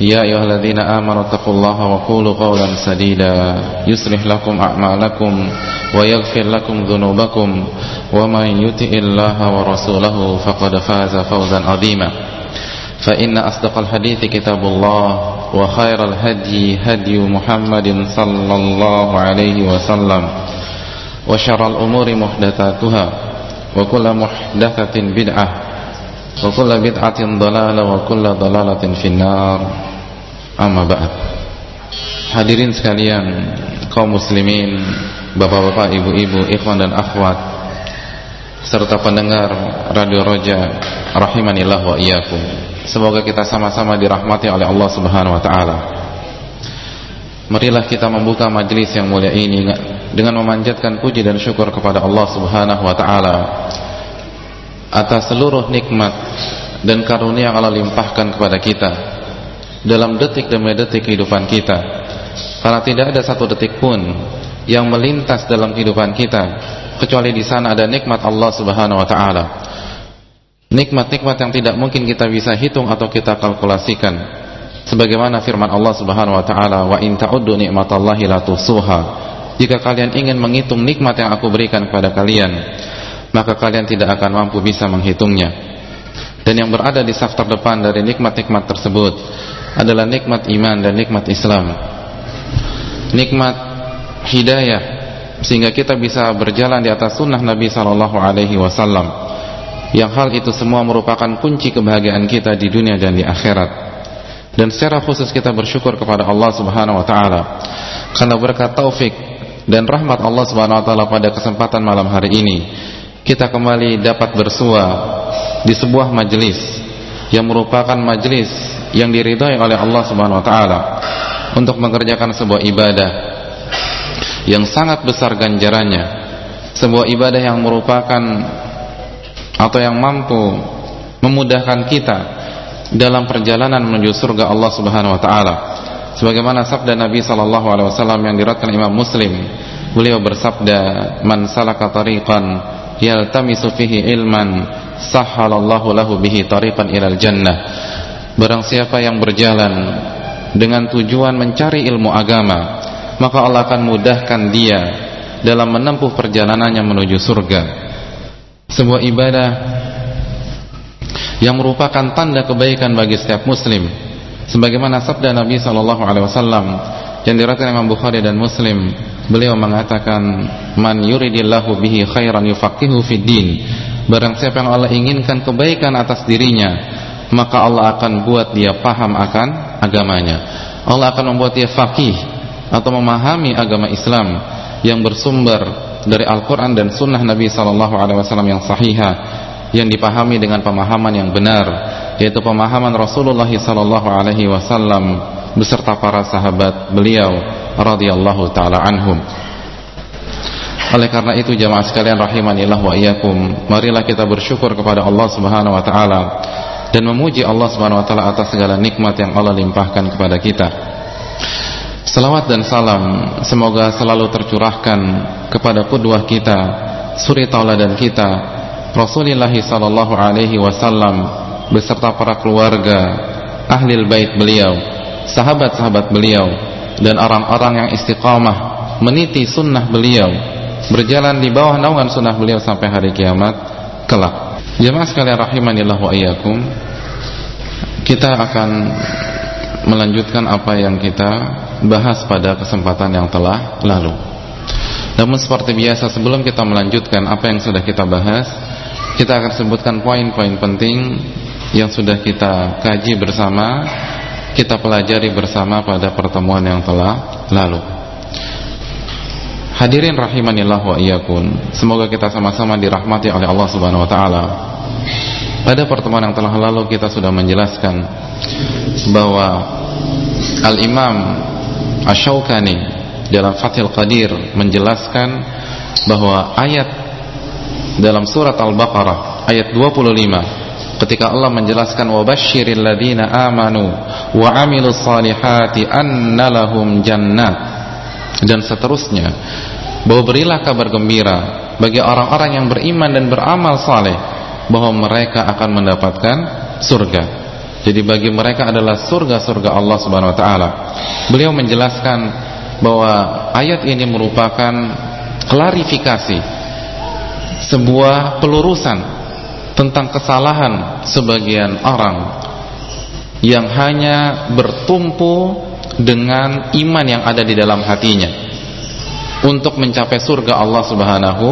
يا أيها الذين آمنوا اتقوا الله وقولوا قولا سديدا. يصلح لكم أعمالكم ويغفر لكم ذنوبكم. ومن يطع الله ورسوله فقد فاز فوزا عظيما. فإن أصدق الحديث كتاب الله وخير الهدي هدي محمد صلى الله عليه وسلم. وشر الأمور محدثاتها وكل محدثة بدعة وكل بدعة ضلالة وكل ضلالة في النار Amma ba'd Hadirin sekalian kaum muslimin, bapak-bapak, ibu-ibu, ikhwan dan akhwat serta pendengar Radio Roja rahimanillah wa iyyakum. Semoga kita sama-sama dirahmati oleh Allah Subhanahu wa taala. Marilah kita membuka majelis yang mulia ini dengan memanjatkan puji dan syukur kepada Allah Subhanahu wa taala atas seluruh nikmat dan karunia yang Allah limpahkan kepada kita dalam detik demi detik kehidupan kita. Karena tidak ada satu detik pun yang melintas dalam kehidupan kita kecuali di sana ada nikmat Allah Subhanahu wa taala. Nikmat-nikmat yang tidak mungkin kita bisa hitung atau kita kalkulasikan. Sebagaimana firman Allah Subhanahu wa taala wa in ta'uddu nikmatallahi la jika kalian ingin menghitung nikmat yang aku berikan kepada kalian maka kalian tidak akan mampu bisa menghitungnya. Dan yang berada di saf terdepan dari nikmat-nikmat tersebut adalah nikmat iman dan nikmat Islam. Nikmat hidayah sehingga kita bisa berjalan di atas sunnah Nabi Sallallahu Alaihi Wasallam. Yang hal itu semua merupakan kunci kebahagiaan kita di dunia dan di akhirat. Dan secara khusus kita bersyukur kepada Allah Subhanahu Wa Taala karena berkat taufik dan rahmat Allah Subhanahu Wa Taala pada kesempatan malam hari ini kita kembali dapat bersua di sebuah majelis yang merupakan majelis yang diridhai oleh Allah Subhanahu wa taala untuk mengerjakan sebuah ibadah yang sangat besar ganjarannya sebuah ibadah yang merupakan atau yang mampu memudahkan kita dalam perjalanan menuju surga Allah Subhanahu wa taala. Sebagaimana sabda Nabi sallallahu alaihi wasallam yang diriwayatkan Imam Muslim beliau bersabda man salaka tariqan yaltamisu fihi ilman sahhalallahu lahu bihi tariqan ilal jannah Barang siapa yang berjalan dengan tujuan mencari ilmu agama, maka Allah akan mudahkan dia dalam menempuh perjalanannya menuju surga. Sebuah ibadah yang merupakan tanda kebaikan bagi setiap muslim. Sebagaimana sabda Nabi sallallahu alaihi wasallam yang diriwayatkan Imam Bukhari dan Muslim, beliau mengatakan, "Man yuridillahu bihi khairan yufaqihu fid din." Barang siapa yang Allah inginkan kebaikan atas dirinya, maka Allah akan buat dia paham akan agamanya Allah akan membuat dia faqih atau memahami agama Islam yang bersumber dari Al-Quran dan Sunnah Nabi Sallallahu Alaihi Wasallam yang sahihah yang dipahami dengan pemahaman yang benar yaitu pemahaman Rasulullah Sallallahu Alaihi Wasallam beserta para sahabat beliau radhiyallahu taala anhum. Oleh karena itu jamaah sekalian rahimanillah wa iyyakum, marilah kita bersyukur kepada Allah Subhanahu wa taala dan memuji Allah Subhanahu wa taala atas segala nikmat yang Allah limpahkan kepada kita. Salawat dan salam semoga selalu tercurahkan kepada qudwah kita, suri tauladan kita, Rasulullah sallallahu alaihi wasallam beserta para keluarga, ahli bait beliau, sahabat-sahabat beliau dan orang-orang yang istiqamah meniti sunnah beliau, berjalan di bawah naungan sunnah beliau sampai hari kiamat kelak. Jemaah sekalian rahimanillah wa iyyakum. Kita akan melanjutkan apa yang kita bahas pada kesempatan yang telah lalu. Namun seperti biasa sebelum kita melanjutkan apa yang sudah kita bahas, kita akan sebutkan poin-poin penting yang sudah kita kaji bersama, kita pelajari bersama pada pertemuan yang telah lalu. Hadirin rahimanillah wa iyyakum. Semoga kita sama-sama dirahmati oleh Allah Subhanahu wa taala. Pada pertemuan yang telah lalu kita sudah menjelaskan bahwa Al-Imam Asy-Syaukani dalam Fathul Qadir menjelaskan bahwa ayat dalam surat Al-Baqarah ayat 25 ketika Allah menjelaskan wabashshiril ladina amanu wa amilus salihati anna lahum jannat dan seterusnya bahwa berilah kabar gembira bagi orang-orang yang beriman dan beramal saleh bahwa mereka akan mendapatkan surga. Jadi bagi mereka adalah surga-surga Allah Subhanahu wa taala. Beliau menjelaskan bahwa ayat ini merupakan klarifikasi sebuah pelurusan tentang kesalahan sebagian orang yang hanya bertumpu dengan iman yang ada di dalam hatinya untuk mencapai surga Allah Subhanahu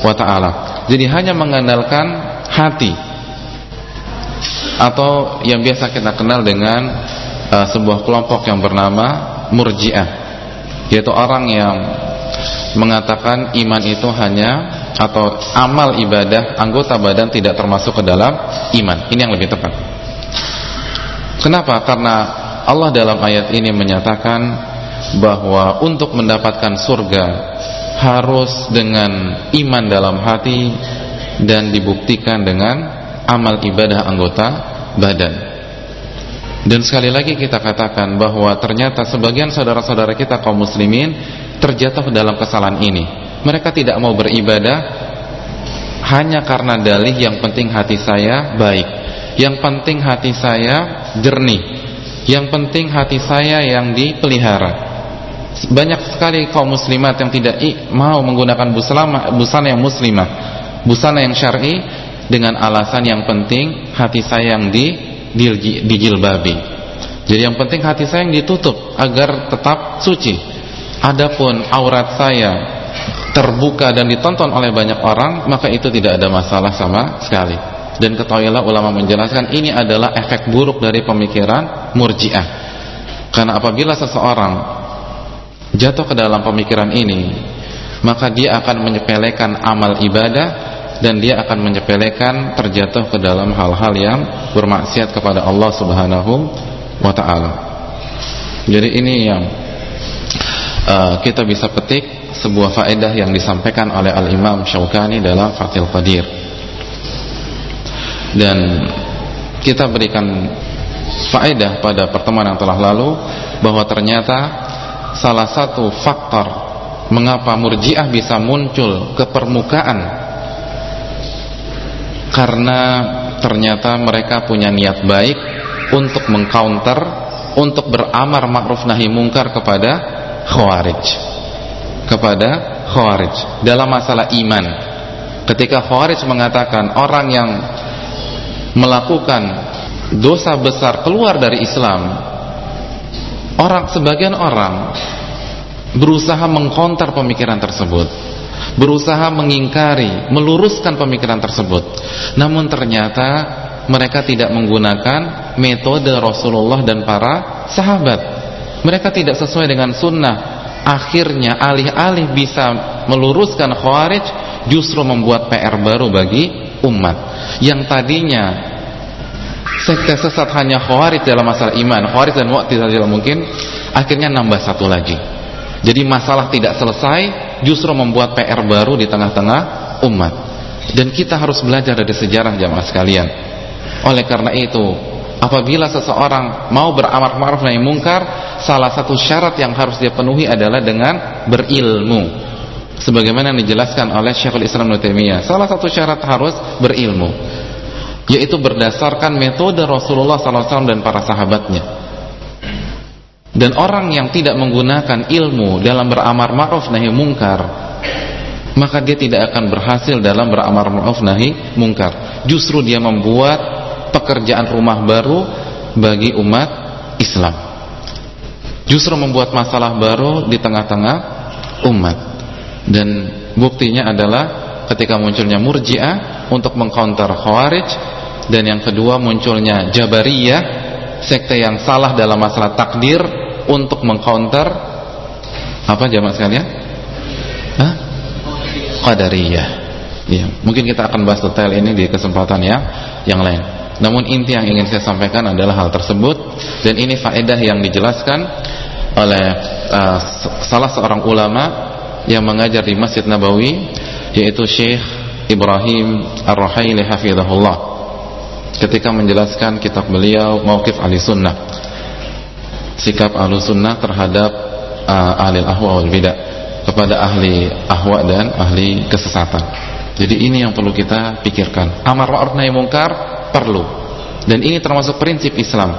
wa taala. Jadi hanya mengandalkan hati atau yang biasa kita kenal dengan uh, sebuah kelompok yang bernama Murji'ah yaitu orang yang mengatakan iman itu hanya atau amal ibadah anggota badan tidak termasuk ke dalam iman. Ini yang lebih tepat. Kenapa? Karena Allah dalam ayat ini menyatakan bahwa untuk mendapatkan surga harus dengan iman dalam hati dan dibuktikan dengan amal ibadah anggota badan. Dan sekali lagi kita katakan bahwa ternyata sebagian saudara-saudara kita kaum muslimin terjatuh dalam kesalahan ini. Mereka tidak mau beribadah hanya karena dalih yang penting hati saya baik. Yang penting hati saya jernih. Yang penting hati saya yang dipelihara. Banyak sekali kaum muslimat yang tidak mau menggunakan busana, busana yang muslimah, busana yang syar'i dengan alasan yang penting hati saya yang di dijilbabi. Jadi yang penting hati saya yang ditutup agar tetap suci. Adapun aurat saya terbuka dan ditonton oleh banyak orang, maka itu tidak ada masalah sama sekali. Dan ketahuilah ulama menjelaskan ini adalah efek buruk dari pemikiran murjiah. Karena apabila seseorang jatuh ke dalam pemikiran ini, maka dia akan menyepelekan amal ibadah dan dia akan menyepelekan terjatuh ke dalam hal-hal yang bermaksiat kepada Allah Subhanahu wa taala. Jadi ini yang uh, kita bisa petik sebuah faedah yang disampaikan oleh Al-Imam Syaukani dalam Fathul Qadir. Dan kita berikan faedah pada pertemuan yang telah lalu bahwa ternyata salah satu faktor mengapa murjiah bisa muncul ke permukaan karena ternyata mereka punya niat baik untuk mengcounter untuk beramar ma'ruf nahi mungkar kepada khawarij kepada khawarij dalam masalah iman ketika khawarij mengatakan orang yang melakukan dosa besar keluar dari Islam orang sebagian orang berusaha mengkonter pemikiran tersebut berusaha mengingkari, meluruskan pemikiran tersebut. Namun ternyata mereka tidak menggunakan metode Rasulullah dan para sahabat. Mereka tidak sesuai dengan sunnah. Akhirnya alih-alih bisa meluruskan khawarij, justru membuat PR baru bagi umat. Yang tadinya sekte sesat hanya khawarij dalam masalah iman, khawarij dan mu'tazilah mungkin, akhirnya nambah satu lagi. Jadi masalah tidak selesai, justru membuat PR baru di tengah-tengah umat. Dan kita harus belajar dari sejarah jamaah sekalian. Oleh karena itu, apabila seseorang mau beramar ma'ruf nahi mungkar, salah satu syarat yang harus dia penuhi adalah dengan berilmu. Sebagaimana yang dijelaskan oleh Syekhul Islam Nutemiyah, salah satu syarat harus berilmu, yaitu berdasarkan metode Rasulullah SAW dan para sahabatnya. Dan orang yang tidak menggunakan ilmu dalam beramar ma'ruf nahi mungkar, maka dia tidak akan berhasil dalam beramar ma'ruf nahi mungkar. Justru dia membuat pekerjaan rumah baru bagi umat Islam. Justru membuat masalah baru di tengah-tengah umat. Dan buktinya adalah ketika munculnya Murji'ah untuk mengcounter Khawarij dan yang kedua munculnya Jabariyah sekte yang salah dalam masalah takdir untuk mengcounter apa jamaah sekalian? Hah? Ya, mungkin kita akan bahas detail ini di kesempatan ya yang lain. Namun inti yang ingin saya sampaikan adalah hal tersebut dan ini faedah yang dijelaskan oleh uh, salah seorang ulama yang mengajar di Masjid Nabawi yaitu Syekh Ibrahim Ar-Ruhaili hafizahullah. Ketika menjelaskan kitab beliau Mauqif Ahli Sunnah. Sikap Ahli Sunnah terhadap uh, ahli ahwa wal bidah kepada ahli ahwa dan ahli kesesatan. Jadi ini yang perlu kita pikirkan. Amar ma'ruf nahi mungkar perlu. Dan ini termasuk prinsip Islam.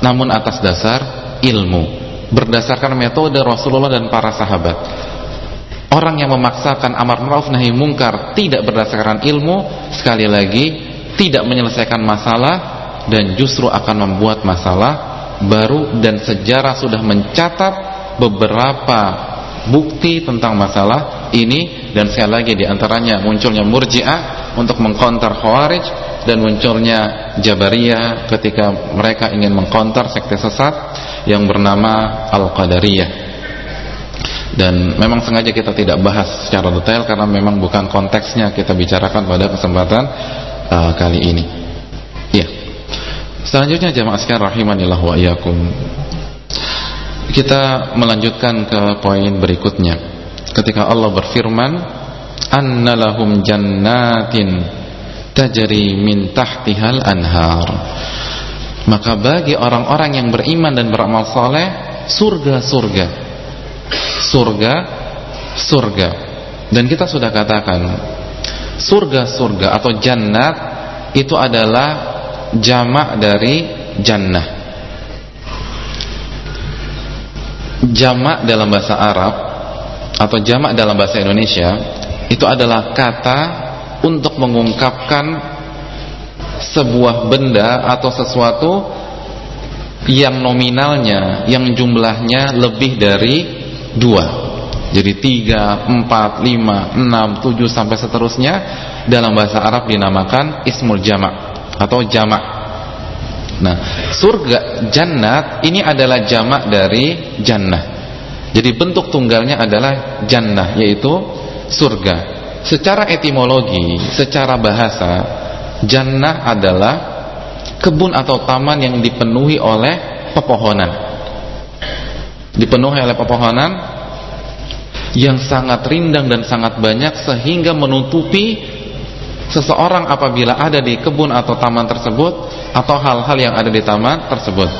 Namun atas dasar ilmu berdasarkan metode Rasulullah dan para sahabat. Orang yang memaksakan amar ma'ruf nahi mungkar tidak berdasarkan ilmu, sekali lagi tidak menyelesaikan masalah dan justru akan membuat masalah baru dan sejarah sudah mencatat beberapa bukti tentang masalah ini dan sekali lagi di antaranya munculnya murji'ah untuk mengkonter khawarij dan munculnya jabariyah ketika mereka ingin mengkonter sekte sesat yang bernama Al-Qadariyah. Dan memang sengaja kita tidak bahas secara detail karena memang bukan konteksnya kita bicarakan pada kesempatan uh, kali ini. Ya selanjutnya jamaah sekalian rahimanillah wa iyakum kita melanjutkan ke poin berikutnya. Ketika Allah berfirman annalahum jannatin tajri min tahtihal anhar maka bagi orang-orang yang beriman dan beramal soleh surga-surga surga-surga dan kita sudah katakan surga-surga atau jannat itu adalah jamak dari jannah. Jamak dalam bahasa Arab atau jamak dalam bahasa Indonesia itu adalah kata untuk mengungkapkan sebuah benda atau sesuatu yang nominalnya, yang jumlahnya lebih dari dua. Jadi tiga, empat, lima, enam, tujuh sampai seterusnya dalam bahasa Arab dinamakan ismul jamak atau jamak. Nah, surga jannat ini adalah jamak dari jannah. Jadi bentuk tunggalnya adalah jannah yaitu surga. Secara etimologi, secara bahasa Jannah adalah kebun atau taman yang dipenuhi oleh pepohonan. Dipenuhi oleh pepohonan yang sangat rindang dan sangat banyak sehingga menutupi seseorang apabila ada di kebun atau taman tersebut atau hal-hal yang ada di taman tersebut.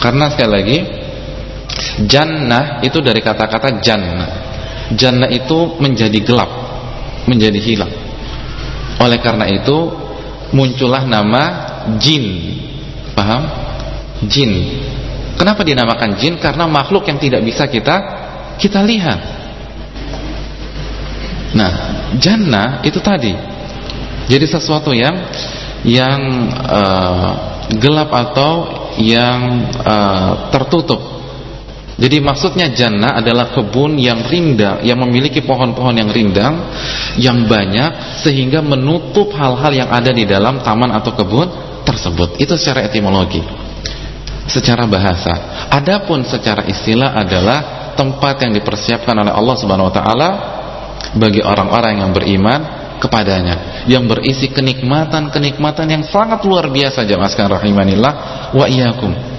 Karena sekali lagi jannah itu dari kata-kata jannah. Jannah itu menjadi gelap, menjadi hilang. Oleh karena itu muncullah nama jin. Paham? Jin. Kenapa dinamakan jin? Karena makhluk yang tidak bisa kita kita lihat. Nah, jannah itu tadi. Jadi sesuatu yang yang uh, gelap atau yang uh, tertutup jadi maksudnya jannah adalah kebun yang rindang, yang memiliki pohon-pohon yang rindang, yang banyak sehingga menutup hal-hal yang ada di dalam taman atau kebun tersebut. Itu secara etimologi. Secara bahasa. Adapun secara istilah adalah tempat yang dipersiapkan oleh Allah Subhanahu wa taala bagi orang-orang yang beriman kepadanya yang berisi kenikmatan-kenikmatan yang sangat luar biasa jemaah sekalian rahimanillah wa iyyakum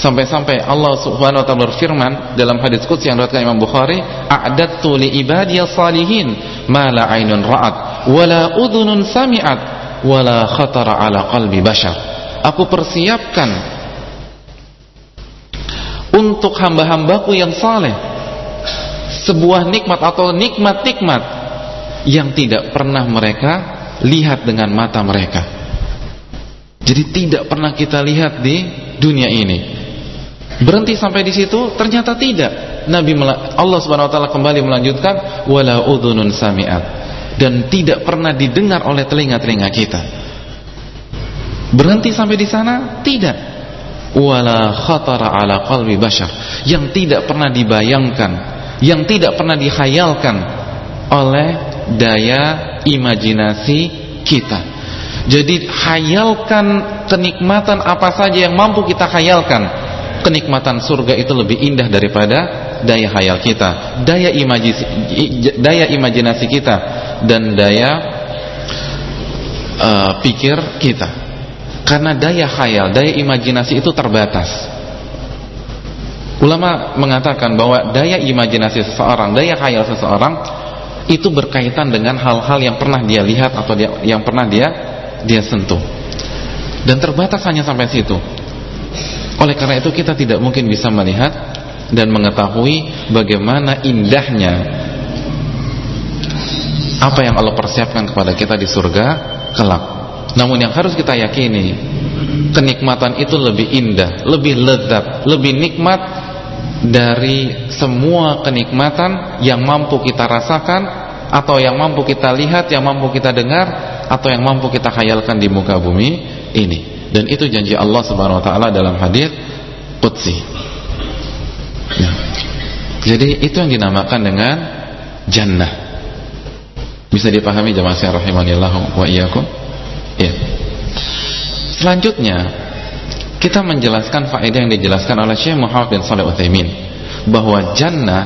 Sampai-sampai Allah Subhanahu wa taala berfirman dalam hadis qudsi yang diriwayatkan Imam Bukhari, "A'dattu li ibadiyas salihin ma la 'ainun ra'at wa la udhunun sami'at wa la khatara 'ala qalbi bashar." Aku persiapkan untuk hamba-hambaku yang saleh sebuah nikmat atau nikmat-nikmat yang tidak pernah mereka lihat dengan mata mereka. Jadi tidak pernah kita lihat di dunia ini. Berhenti sampai di situ? Ternyata tidak. Nabi Allah Subhanahu wa taala kembali melanjutkan wala udhunun sami'at dan tidak pernah didengar oleh telinga-telinga kita. Berhenti sampai di sana? Tidak. Wala khatara ala qalbi bashar yang tidak pernah dibayangkan, yang tidak pernah dihayalkan oleh daya imajinasi kita. Jadi hayalkan kenikmatan apa saja yang mampu kita hayalkan kenikmatan surga itu lebih indah daripada daya hayal kita, daya imajinasi, daya imajinasi kita dan daya uh, pikir kita. Karena daya hayal, daya imajinasi itu terbatas. Ulama mengatakan bahwa daya imajinasi seseorang, daya khayal seseorang itu berkaitan dengan hal-hal yang pernah dia lihat atau dia, yang pernah dia dia sentuh. Dan terbatas hanya sampai situ. Oleh karena itu kita tidak mungkin bisa melihat dan mengetahui bagaimana indahnya apa yang Allah persiapkan kepada kita di surga kelak. Namun yang harus kita yakini kenikmatan itu lebih indah, lebih lezat, lebih nikmat dari semua kenikmatan yang mampu kita rasakan atau yang mampu kita lihat, yang mampu kita dengar atau yang mampu kita khayalkan di muka bumi ini. Dan itu janji Allah Subhanahu wa taala dalam hadis qudsi. Nah, jadi itu yang dinamakan dengan jannah. Bisa dipahami jemaah sekalian rahimanillah wa iyyakum? Ya. Selanjutnya kita menjelaskan faedah yang dijelaskan oleh Syekh Muhammad bin Shalih Utsaimin bahwa jannah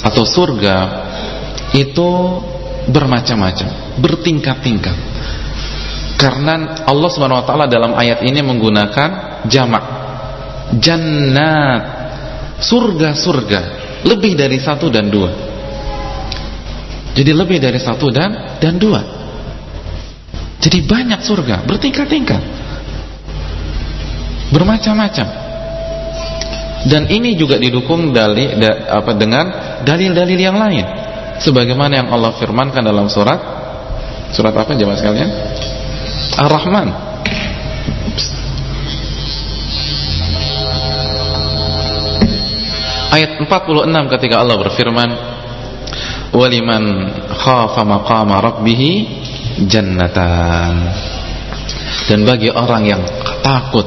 atau surga itu bermacam-macam, bertingkat-tingkat. Karena Allah Subhanahu wa taala dalam ayat ini menggunakan jamak. Jannat, surga-surga, lebih dari satu dan dua. Jadi lebih dari satu dan dan dua. Jadi banyak surga, bertingkat-tingkat. Bermacam-macam. Dan ini juga didukung dari da, apa dengan dalil-dalil yang lain. Sebagaimana yang Allah firmankan dalam surat surat apa jemaah sekalian? Ar-Rahman. Ayat 46 ketika Allah berfirman, "Waliman khafa maqama rabbih jannatan. Dan bagi orang yang takut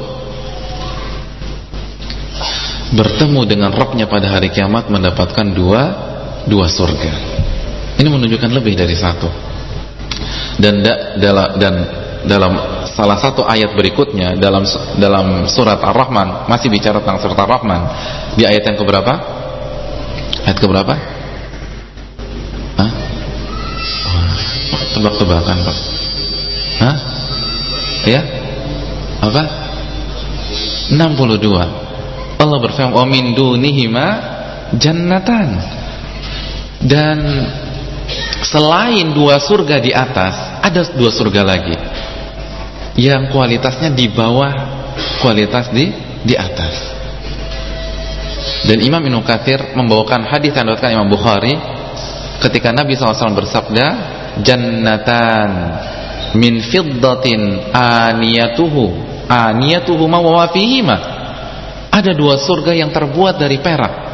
bertemu dengan Rabbnya pada hari kiamat mendapatkan dua dua surga. Ini menunjukkan lebih dari satu. Dan da, dalam dan dalam salah satu ayat berikutnya dalam dalam surat Ar-Rahman masih bicara tentang surat Ar-Rahman di ayat yang keberapa? Ayat keberapa? Hah? tebak-tebakan Pak Hah? Ya? Apa? 62 Allah berfirman wa min dunihima jannatan dan selain dua surga di atas ada dua surga lagi yang kualitasnya di bawah kualitas di di atas. Dan Imam Ibnu Katsir membawakan hadis yang diriwayatkan Imam Bukhari ketika Nabi SAW bersabda jannatan min fiddatin aniyatuhu aniyatuhu ma wa fihima. Ada dua surga yang terbuat dari perak.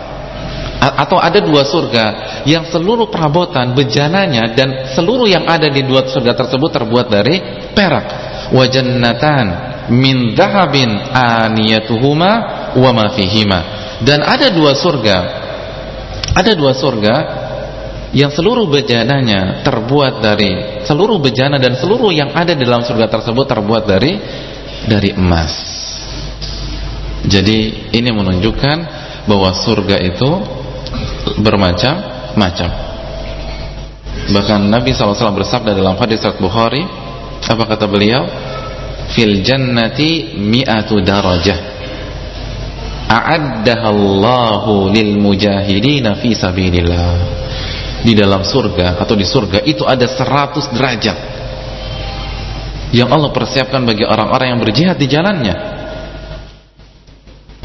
Atau ada dua surga yang seluruh perabotan bejananya dan seluruh yang ada di dua surga tersebut terbuat dari perak wa jannatan min dhahabin aniyatuhuma wa ma fihima dan ada dua surga ada dua surga yang seluruh bejananya terbuat dari seluruh bejana dan seluruh yang ada dalam surga tersebut terbuat dari dari emas. Jadi ini menunjukkan bahwa surga itu bermacam-macam. Bahkan Nabi SAW bersabda dalam hadis Sahih Bukhari, apa kata beliau? Fil jannati mi'atu darajah. A'addaha Allahu lil mujahidin fi sabilillah di dalam surga atau di surga itu ada 100 derajat yang Allah persiapkan bagi orang-orang yang berjihad di jalannya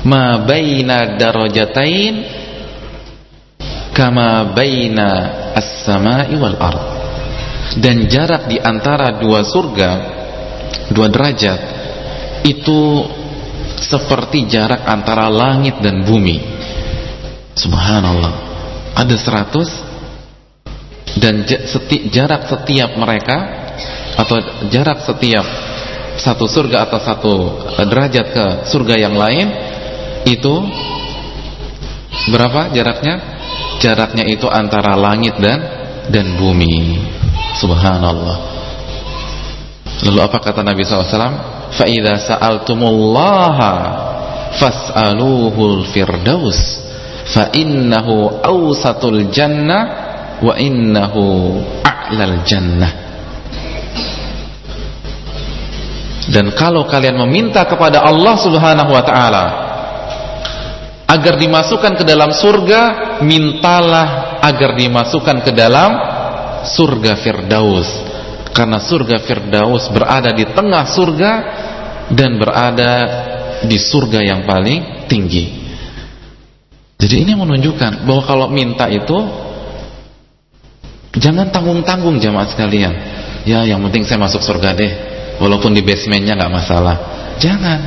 ma baina darajatain kama baina as-sama'i wal ard dan jarak di antara dua surga dua derajat itu seperti jarak antara langit dan bumi subhanallah ada 100 dan jarak setiap mereka atau jarak setiap satu surga atau satu eh, derajat ke surga yang lain itu berapa jaraknya? Jaraknya itu antara langit dan dan bumi. Subhanallah. Lalu apa kata Nabi SAW? Fa idza sa'altumullaha fas'aluhul firdaus fa innahu awsatul jannah wa innahu a'lal jannah dan kalau kalian meminta kepada Allah Subhanahu wa taala agar dimasukkan ke dalam surga mintalah agar dimasukkan ke dalam surga Firdaus. Karena surga Firdaus berada di tengah surga dan berada di surga yang paling tinggi. Jadi ini menunjukkan bahwa kalau minta itu jangan tanggung-tanggung jamaah sekalian. Ya yang penting saya masuk surga deh. Walaupun di basementnya nggak masalah. Jangan.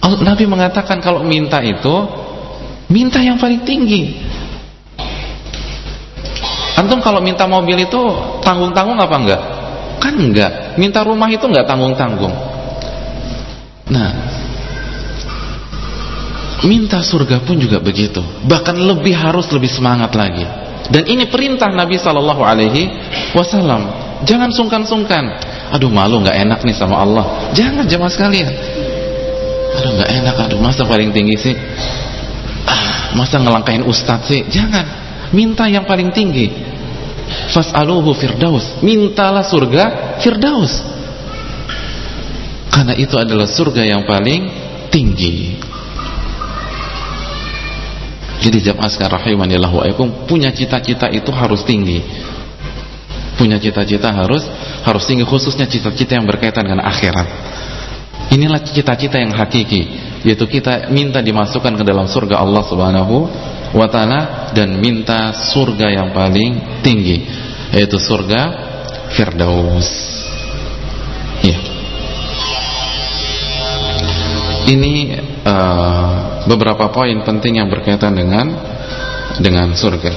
Nabi mengatakan kalau minta itu minta yang paling tinggi antum kalau minta mobil itu tanggung-tanggung apa enggak? Kan enggak. Minta rumah itu enggak tanggung-tanggung. Nah minta surga pun juga begitu. Bahkan lebih harus lebih semangat lagi. Dan ini perintah Nabi Shallallahu Alaihi Wasallam. Jangan sungkan-sungkan. Aduh malu nggak enak nih sama Allah. Jangan jemaah sekalian. Aduh nggak enak. Aduh masa paling tinggi sih? Ah, masa ngelangkain ustadz sih? Jangan minta yang paling tinggi. Fas'aluhu firdaus. Mintalah surga firdaus. Karena itu adalah surga yang paling tinggi. Jadi jamaah sekalian rahimanillah wa punya cita-cita itu harus tinggi. Punya cita-cita harus harus tinggi khususnya cita-cita yang berkaitan dengan akhirat. Inilah cita-cita yang hakiki yaitu kita minta dimasukkan ke dalam surga Allah Subhanahu wa taala dan minta surga yang paling tinggi yaitu surga Firdaus. Ya ini uh, beberapa poin penting yang berkaitan dengan dengan surga.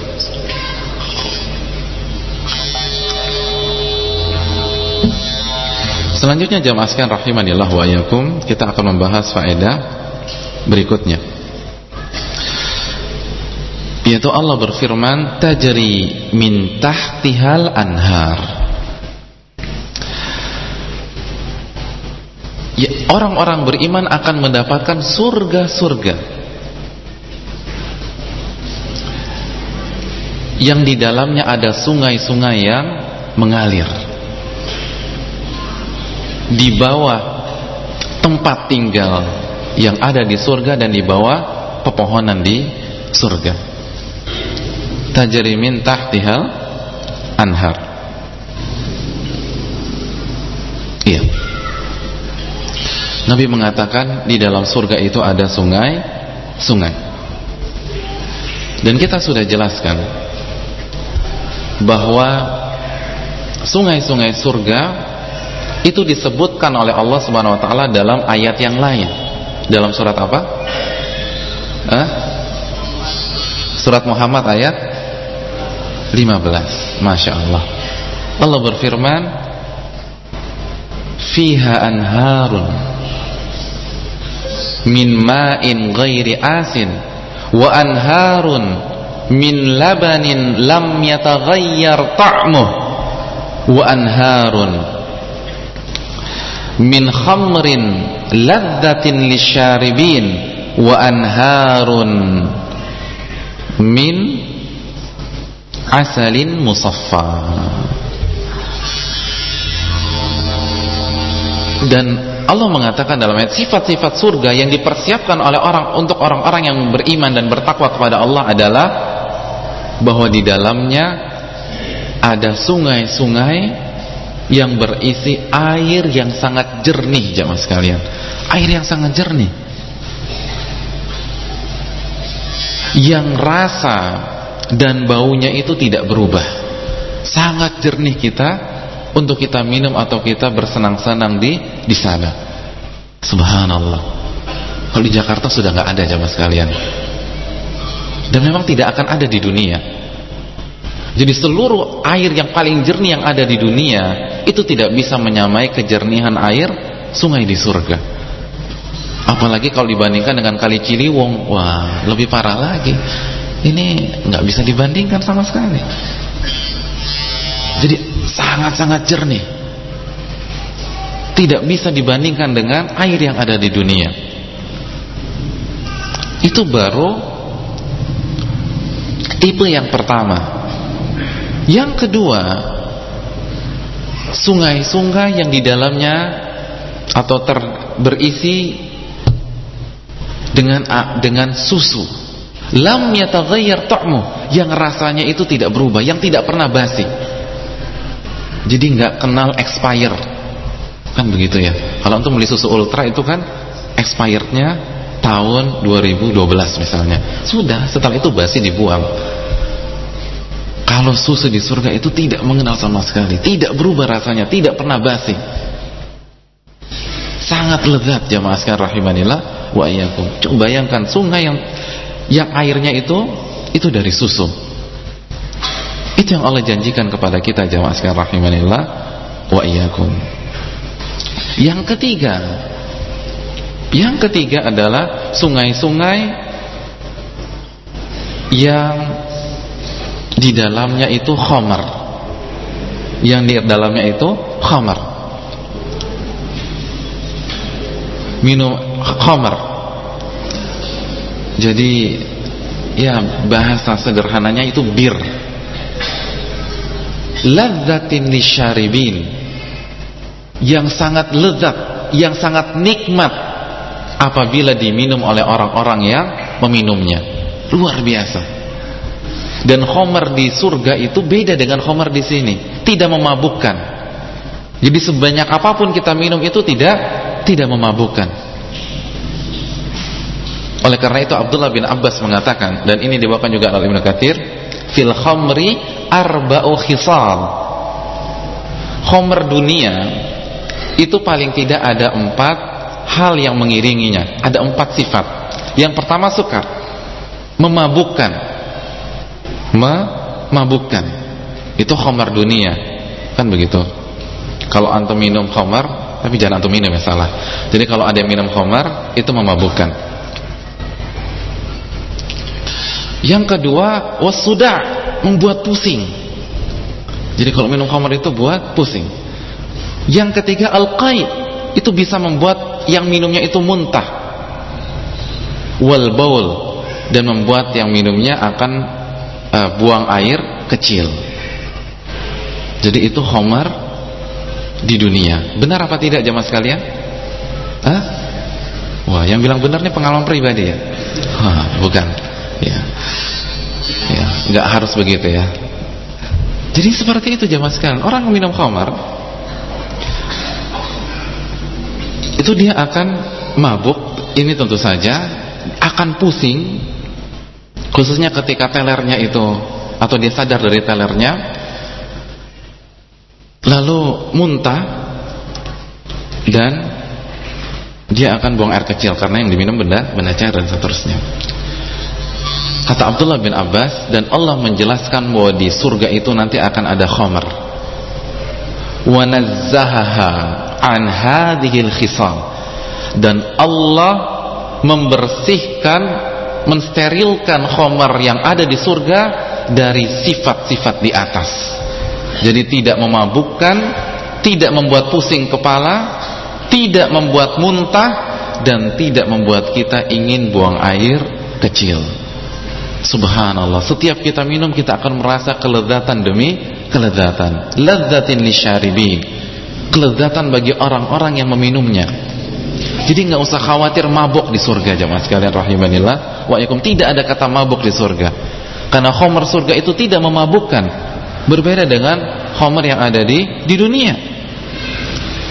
Selanjutnya jamaah sekalian rahimanillah wa yakum, kita akan membahas faedah berikutnya. Yaitu Allah berfirman, "Tajri min tahtihal anhar." Ya, orang-orang beriman akan mendapatkan surga-surga. Yang di dalamnya ada sungai-sungai yang mengalir. Di bawah tempat tinggal yang ada di surga dan di bawah pepohonan di surga tajri min tahtihal anhar iya Nabi mengatakan di dalam surga itu ada sungai sungai dan kita sudah jelaskan bahwa sungai-sungai surga itu disebutkan oleh Allah Subhanahu wa taala dalam ayat yang lain. Dalam surat apa? Eh? Surat Muhammad ayat 15. Masya Allah. Allah berfirman, "Fiha anharun min ma'in ghairi asin wa anharun min labanin lam yataghayyar ta'muh wa anharun min khamrin ladzatin lisyaribin wa anharun min asalin musaffa. Dan Allah mengatakan dalam ayat sifat-sifat surga yang dipersiapkan oleh orang untuk orang-orang yang beriman dan bertakwa kepada Allah adalah bahwa di dalamnya ada sungai-sungai yang berisi air yang sangat jernih jamaah sekalian. Air yang sangat jernih. Yang rasa dan baunya itu tidak berubah. Sangat jernih kita untuk kita minum atau kita bersenang-senang di di sana. Subhanallah. Kalau di Jakarta sudah nggak ada jamaah sekalian. Dan memang tidak akan ada di dunia. Jadi seluruh air yang paling jernih yang ada di dunia itu tidak bisa menyamai kejernihan air sungai di surga. Apalagi kalau dibandingkan dengan kali Ciliwung, wah lebih parah lagi. Ini nggak bisa dibandingkan sama sekali. Jadi sangat-sangat jernih. Tidak bisa dibandingkan dengan air yang ada di dunia. Itu baru tipe yang pertama yang kedua, sungai-sungai yang di dalamnya atau ter, berisi dengan dengan susu lam yataghayyar ta'mu. Yang rasanya itu tidak berubah yang tidak pernah basi. Jadi nggak kenal expire. Kan begitu ya. Kalau untuk beli susu ultra itu kan expirednya tahun 2012 misalnya. Sudah setelah itu basi dibuang. Kalau susu di surga itu tidak mengenal sama sekali tidak berubah rasanya tidak pernah basi. Sangat lezat jamaah sekalian rahimanillah wa iyyakum. Coba bayangkan sungai yang yang airnya itu itu dari susu. Itu yang Allah janjikan kepada kita jamaah sekalian rahimanillah wa iyyakum. Yang ketiga yang ketiga adalah sungai-sungai yang di dalamnya itu khamar. Yang di dalamnya itu khamar. minum khamar jadi ya bahasa sederhananya itu bir. Ladzatin lisyaribin. Yang sangat lezat yang sangat nikmat apabila diminum oleh orang-orang yang meminumnya. Luar biasa. Dan khamar di surga itu beda dengan khamar di sini. Tidak memabukkan. Jadi sebanyak apa pun kita minum itu tidak tidak memabukkan. Oleh karena itu Abdullah bin Abbas mengatakan dan ini dibawakan juga oleh Ibnu Katsir, fil khamri arba'u khisal. Khamr dunia itu paling tidak ada empat hal yang mengiringinya, ada empat sifat. Yang pertama suka memabukkan. Memabukkan. Itu khamr dunia. Kan begitu. Kalau antum minum khamr tapi jangan antum minum ya salah. Jadi kalau ada yang minum khamar itu memabukkan. Yang kedua, wasuda membuat pusing. Jadi kalau minum khamar itu buat pusing. Yang ketiga al-qai itu bisa membuat yang minumnya itu muntah. Wal dan membuat yang minumnya akan uh, buang air kecil. Jadi itu khamar di dunia. Benar apa tidak jamaah sekalian? Hah? Wah, yang bilang benar nih pengalaman pribadi ya? Hah, bukan. Ya. Ya, nggak harus begitu ya. Jadi seperti itu jamaah sekalian. Orang minum khamar itu dia akan mabuk, ini tentu saja akan pusing khususnya ketika telernya itu atau dia sadar dari telernya lalu muntah dan dia akan buang air kecil karena yang diminum benda benda cair dan seterusnya. Kata Abdullah bin Abbas dan Allah menjelaskan bahwa di surga itu nanti akan ada khamar. Wa nazzahaha an. Dan Allah membersihkan mensterilkan khamar yang ada di surga dari sifat-sifat di atas. Jadi tidak memabukkan, tidak membuat pusing kepala, tidak membuat muntah dan tidak membuat kita ingin buang air kecil. Subhanallah, setiap kita minum kita akan merasa kelezatan demi kelezatan. Lazzatin lisyaribin. Kelezatan bagi orang-orang yang meminumnya. Jadi nggak usah khawatir mabuk di surga jemaah sekalian rahimanillah wa Tidak ada kata mabuk di surga. Karena khamr surga itu tidak memabukkan Berbeda dengan homer yang ada di di dunia.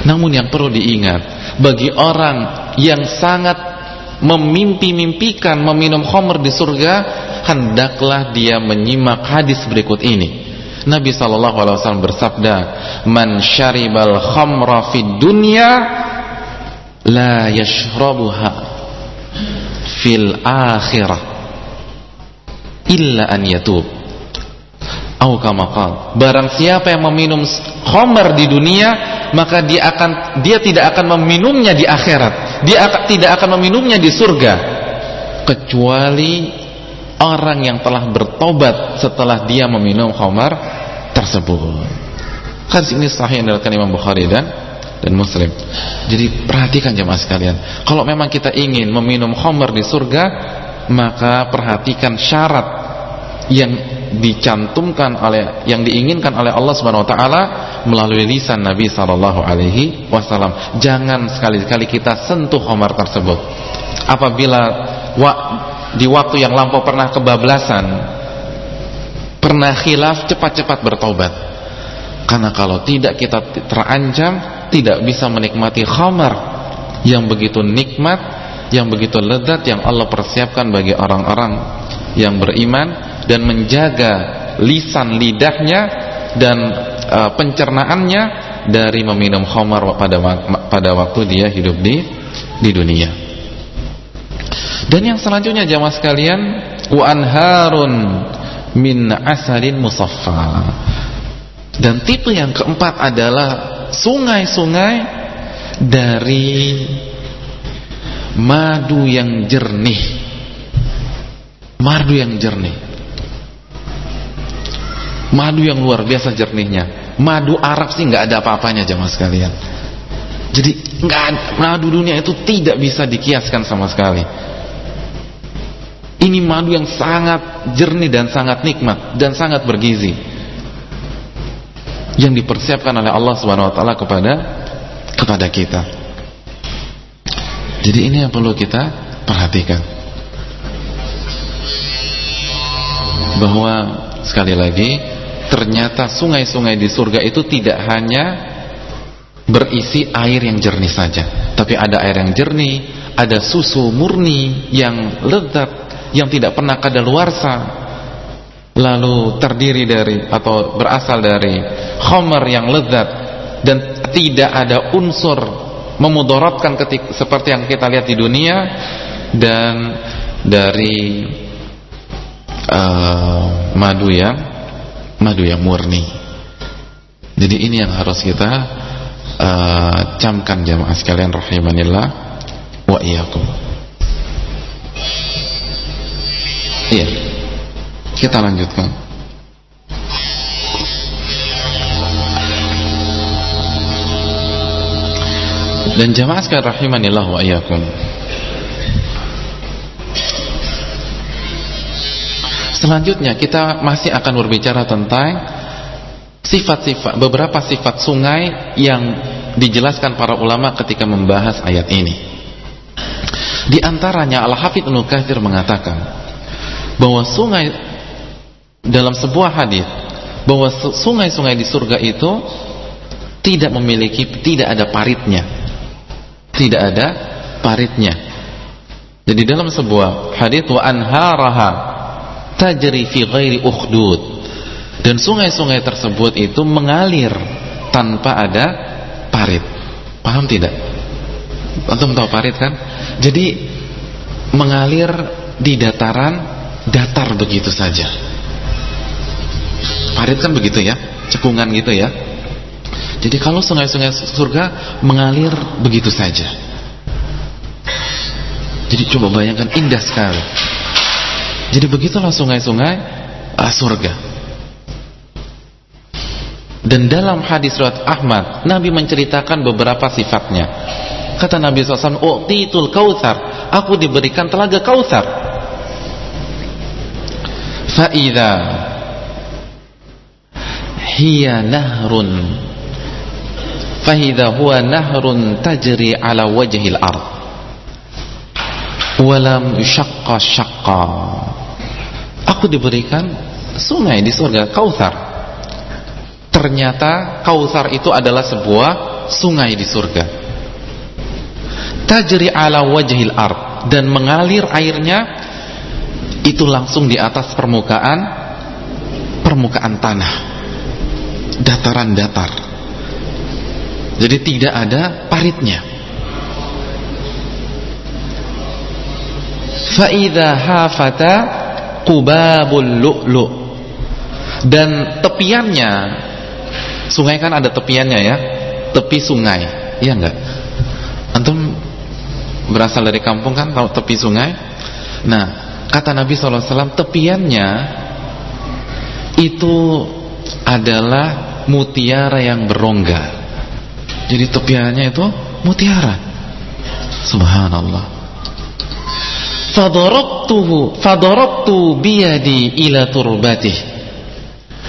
Namun yang perlu diingat bagi orang yang sangat memimpi-mimpikan meminum homer di surga, hendaklah dia menyimak hadis berikut ini. Nabi sallallahu alaihi wasallam bersabda, "Man syaribal khamra fid dunya la yashrabuha fil akhirah illa an yatub." Au Barang siapa yang meminum khamar di dunia, maka dia akan dia tidak akan meminumnya di akhirat. Dia tidak akan meminumnya di surga kecuali orang yang telah bertobat setelah dia meminum khamar tersebut. Hadis ini sahih dilakukan Imam Bukhari dan dan Muslim. Jadi perhatikan jemaah sekalian. Kalau memang kita ingin meminum khamar di surga, maka perhatikan syarat yang dicantumkan oleh yang diinginkan oleh Allah Subhanahu wa taala melalui lisan Nabi Shallallahu Alaihi Wasallam. Jangan sekali-kali kita sentuh khamar tersebut. Apabila wa, di waktu yang lampau pernah kebablasan, pernah khilaf, cepat-cepat bertobat. Karena kalau tidak kita terancam, tidak bisa menikmati khamar yang begitu nikmat, yang begitu lezat yang Allah persiapkan bagi orang-orang yang beriman dan menjaga lisan lidahnya dan uh, pencernaannya dari meminum khamar pada pada waktu dia hidup di di dunia. Dan yang selanjutnya jamaah sekalian, wa anharun min asalin musaffa. Dan tipe yang keempat adalah sungai-sungai dari madu yang jernih. Madu yang jernih. Madu yang luar biasa jernihnya. Madu Arab sih nggak ada apa-apanya jamaah sekalian. Jadi nggak madu dunia itu tidak bisa dikiaskan sama sekali. Ini madu yang sangat jernih dan sangat nikmat dan sangat bergizi. Yang dipersiapkan oleh Allah Subhanahu wa taala kepada kepada kita. Jadi ini yang perlu kita perhatikan. Bahwa sekali lagi ternyata sungai-sungai di surga itu tidak hanya berisi air yang jernih saja tapi ada air yang jernih ada susu murni yang lezat yang tidak pernah kadaluarsa lalu terdiri dari atau berasal dari khamar yang lezat dan tidak ada unsur memudaratkan ketika seperti yang kita lihat di dunia dan dari uh, madu yang madu yang murni. Jadi ini yang harus kita uh, camkan jamaah sekalian rahimanillah wa iyyakum. Iya. Kita lanjutkan. Dan jamaah sekalian rahimanillah wa iyyakum. Selanjutnya kita masih akan berbicara tentang sifat-sifat beberapa sifat sungai yang dijelaskan para ulama ketika membahas ayat ini. Di antaranya Al-Hafidz Ibnu Katsir mengatakan bahwa sungai dalam sebuah hadis bahwa sungai-sungai di surga itu tidak memiliki tidak ada paritnya. Tidak ada paritnya. Jadi dalam sebuah hadis wa anharaha tajri fi ghairi ukhdud dan sungai-sungai tersebut itu mengalir tanpa ada parit paham tidak antum tahu parit kan jadi mengalir di dataran datar begitu saja parit kan begitu ya cekungan gitu ya jadi kalau sungai-sungai surga mengalir begitu saja jadi coba bayangkan indah sekali jadi begitulah sungai-sungai uh, surga. Dan dalam hadis riwayat Ahmad, Nabi menceritakan beberapa sifatnya. Kata Nabi SAW, U'titul kautsar, aku diberikan telaga kautsar. Fa'idha hiya nahrun fahidha huwa nahrun tajri ala wajhil ard walam syaqqa syaqqa aku diberikan sungai di surga Kautsar. Ternyata Kautsar itu adalah sebuah sungai di surga. Tajri ala wajhil ard dan mengalir airnya itu langsung di atas permukaan permukaan tanah. Dataran datar. Jadi tidak ada paritnya. Faida hafata Qubabul lu'lu. Dan tepiannya sungai kan ada tepiannya ya? Tepi sungai iya enggak antum berasal dari kampung kan tahu tepi sungai? Nah kata Nabi SAW tepiannya itu adalah mutiara yang berongga. Jadi tepiannya itu mutiara. Subhanallah. Fadarabtuhu fadarabtu biyadi ila turbatih.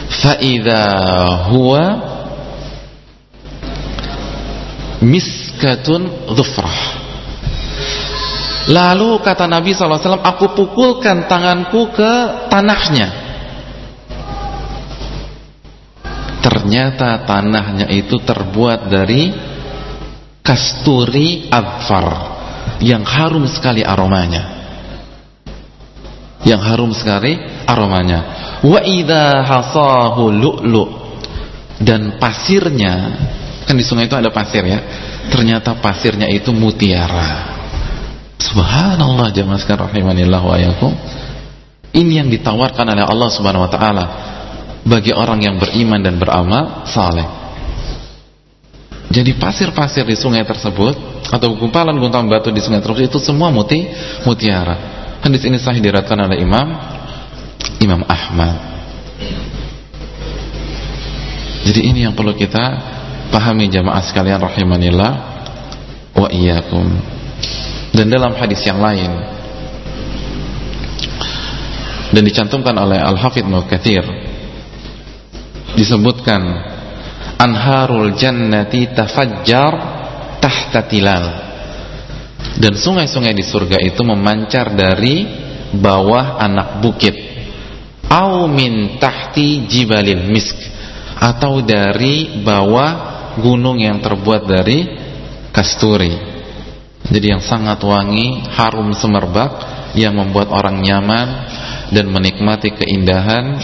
Fa idza huwa miskatun dhufrah Lalu kata Nabi SAW Aku pukulkan tanganku ke tanahnya. Ternyata tanahnya itu terbuat dari Kasturi adfar Yang harum sekali aromanya. Yang harum sekali aromanya. Wa idha hasahu lu'lu' Dan pasirnya Kan di sungai itu ada pasir ya Ternyata pasirnya itu mutiara Subhanallah jemaah sekalian rahimanillah wa ayakum. Ini yang ditawarkan oleh Allah Subhanahu wa taala bagi orang yang beriman dan beramal saleh. Jadi pasir-pasir di sungai tersebut atau gumpalan-gumpalan batu di sungai tersebut itu semua muti mutiara. Hadis ini sahih diriwayatkan oleh Imam Imam Ahmad. Jadi ini yang perlu kita pahami jamaah sekalian rahimanillah wa iyyakum dan dalam hadis yang lain. Dan dicantumkan oleh Al-Hafidh Mukathir disebutkan anharul jannati tafajjar tahta tilal. Dan sungai-sungai di surga itu memancar dari bawah anak bukit. Au min tahti jibalil misk. Atau dari bawah gunung yang terbuat dari kasturi jadi yang sangat wangi, harum semerbak yang membuat orang nyaman dan menikmati keindahan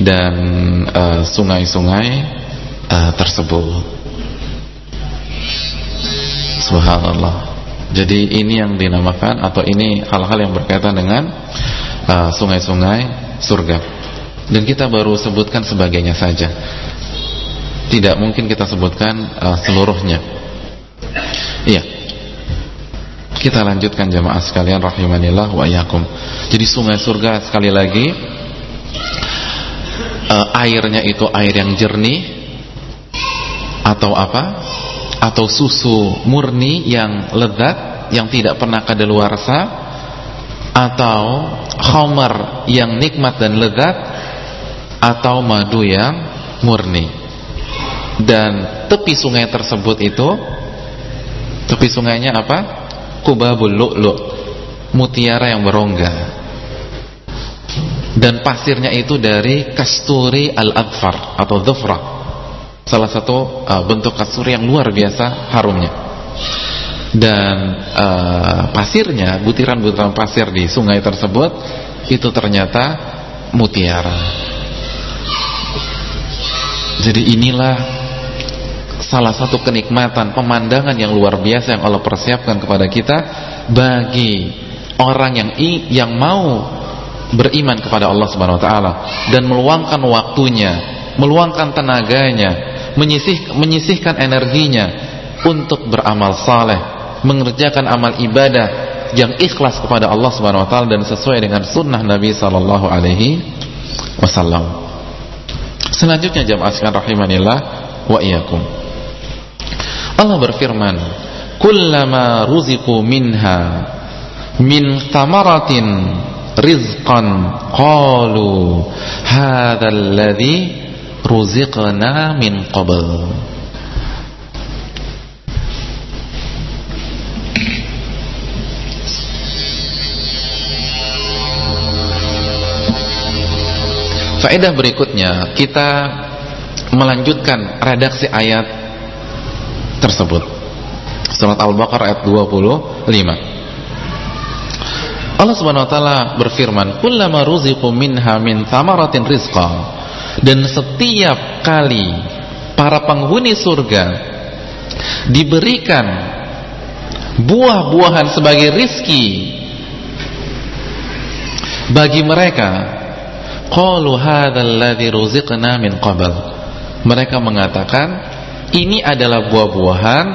dan eh, sungai-sungai uh, tersebut. Subhanallah. Jadi ini yang dinamakan atau ini hal-hal yang berkaitan dengan eh, sungai-sungai uh, surga. Dan kita baru sebutkan sebagainya saja. Tidak mungkin kita sebutkan uh, seluruhnya. Iya. Kita lanjutkan jamaah sekalian rahimanillah wa iyyakum. Jadi sungai surga sekali lagi uh, airnya itu air yang jernih atau apa? Atau susu murni yang lezat yang tidak pernah kadaluarsa atau khamar yang nikmat dan lezat atau madu yang murni. Dan tepi sungai tersebut itu tepi sungainya apa? Kubabul lu'lu' mutiara yang berongga. Dan pasirnya itu dari kasturi al-adfar atau dhufra. Salah satu uh, bentuk kasturi yang luar biasa harumnya. Dan uh, pasirnya butiran-butiran pasir di sungai tersebut itu ternyata mutiara. Jadi inilah salah satu kenikmatan pemandangan yang luar biasa yang Allah persiapkan kepada kita bagi orang yang yang mau beriman kepada Allah Subhanahu wa taala dan meluangkan waktunya, meluangkan tenaganya, menyisih, menyisihkan energinya untuk beramal saleh, mengerjakan amal ibadah yang ikhlas kepada Allah Subhanahu wa taala dan sesuai dengan sunnah Nabi sallallahu alaihi wasallam. Selanjutnya jamaah sekalian rahimanillah wa iyyakum. Allah berfirman kullama ruziqu minha min thamaratin rizqan qalu hadzal ladzi ruziqna min qabl. Faedah berikutnya kita melanjutkan redaksi ayat tersebut. Surat Al-Baqarah ayat 25. Allah Subhanahu wa taala berfirman, "Kullama ruziqu minha min thamaratin rizqa." Dan setiap kali para penghuni surga diberikan buah-buahan sebagai rizki bagi mereka, qalu hadzal ladzi ruziqna min qabl. Mereka mengatakan ini adalah buah-buahan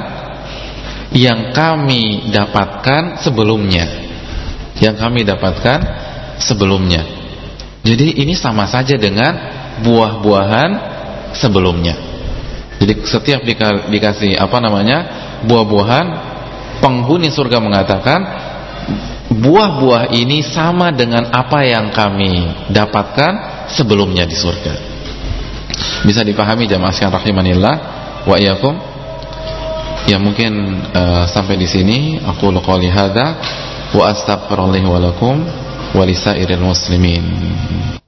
yang kami dapatkan sebelumnya. Yang kami dapatkan sebelumnya. Jadi ini sama saja dengan buah-buahan sebelumnya. Jadi setiap dikasih apa namanya? buah-buahan penghuni surga mengatakan buah-buah ini sama dengan apa yang kami dapatkan sebelumnya di surga. Bisa dipahami jamaah sekalian rahimanillah wa iyyakum Ya mungkin uh, sampai di sini aku qouli hadza wa astaghfirullahi wa lakum wa muslimin.